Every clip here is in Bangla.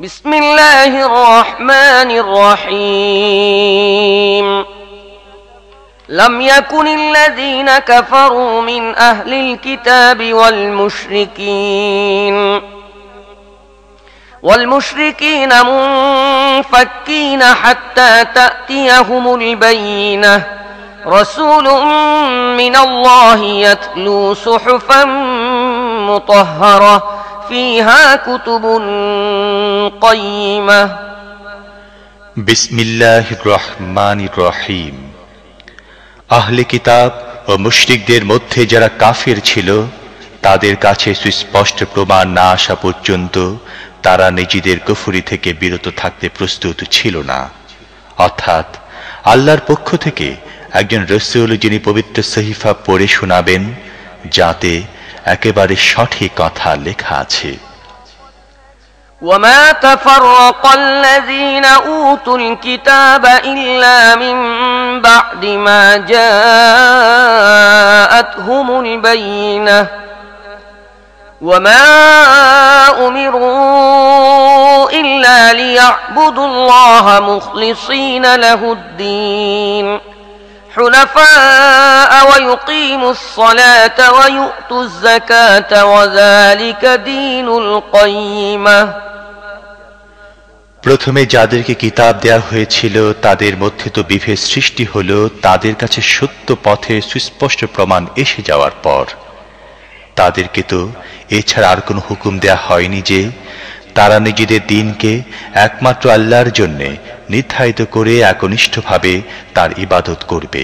بسم الله الرحمن الرحيم. لم يكن الذين كفروا من أهل الكتاب والمشركين. والمشركين منفكين حتى تأتيهم البينة. رسول من الله يتلو صحفا مطهرة فيها كتب قيمة বিসমিল্লাহ রহমান রহিম আহলে কিতাব ও মুশরিকদের মধ্যে যারা কাফির ছিল তাদের কাছে সুস্পষ্ট প্রমাণ না আসা পর্যন্ত তারা নিজেদের কুফুরি থেকে বিরত থাকতে প্রস্তুত ছিল না অর্থাৎ আল্লাহর পক্ষ থেকে একজন রসুল যিনি পবিত্র সহিফা পড়ে শোনাবেন যাতে একেবারে সঠিক কথা লেখা আছে وما تفرق الذين أوتوا الكتاب إلا من بعد ما جاءتهم البينة وما أمروا إلا ليعبدوا الله مخلصين له الدين حنفاء ويقيموا الصلاة ويؤتوا الزكاة وذلك دين القيمة প্রথমে যাদেরকে কিতাব দেয়া হয়েছিল তাদের মধ্যে তো বিভেদ সৃষ্টি হলো তাদের কাছে সত্য পথে সুস্পষ্ট প্রমাণ এসে যাওয়ার পর তাদেরকে তো এছাড়া আর কোনো হুকুম দেয়া হয়নি যে তারা নিজেদের দিনকে একমাত্র আল্লাহর জন্যে নির্ধারিত করে একনিষ্ঠভাবে তার ইবাদত করবে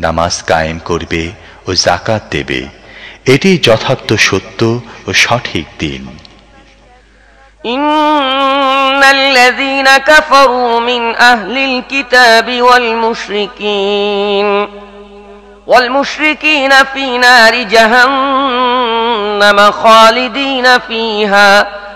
নামাজ কায়েম করবে ও জাকাত দেবে এটি যথার্থ সত্য ও সঠিক দিন إن الذين كفروا من أهل الكتاب والمشركين والمشركين في نار جهنم خالدين فيها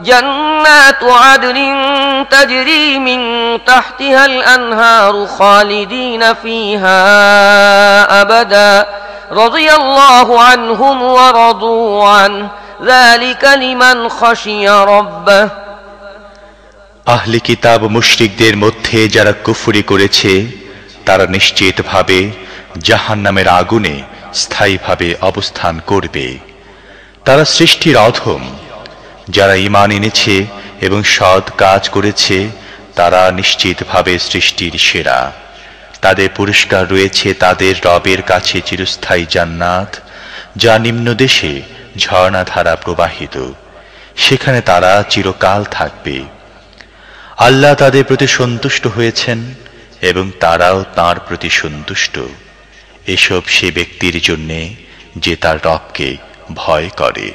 جنات عدن تجري من تحتها الأنهار خالدين فيها أبدا رضي الله عنهم ورضوا عنه ذلك لمن خشي ربه আহলি কিতাব মুশরিকদের মধ্যে যারা কুফুরি করেছে তারা নিশ্চিতভাবে জাহান নামের আগুনে স্থায়ীভাবে অবস্থান করবে তারা সৃষ্টির অধম যারা ইমান এনেছে এবং সৎ কাজ করেছে, তারা নিশ্চিতভাবে সৃষ্টির সেরা। তাদের পুরস্কার রয়েছে তাদের রবের কাছে চিরস্থায়ী জান্নাত, যা নিম্ন দেশে ঝর্ণাধারা প্রবাহিত। সেখানে তারা চিরকাল থাকবে। আল্লাহ তাদের প্রতি সন্তুষ্ট হয়েছেন এবং তারাও তার প্রতি সন্তুষ্ট। এসব সে ব্যক্তির জন্যে যে তার রবকে ভয় করে।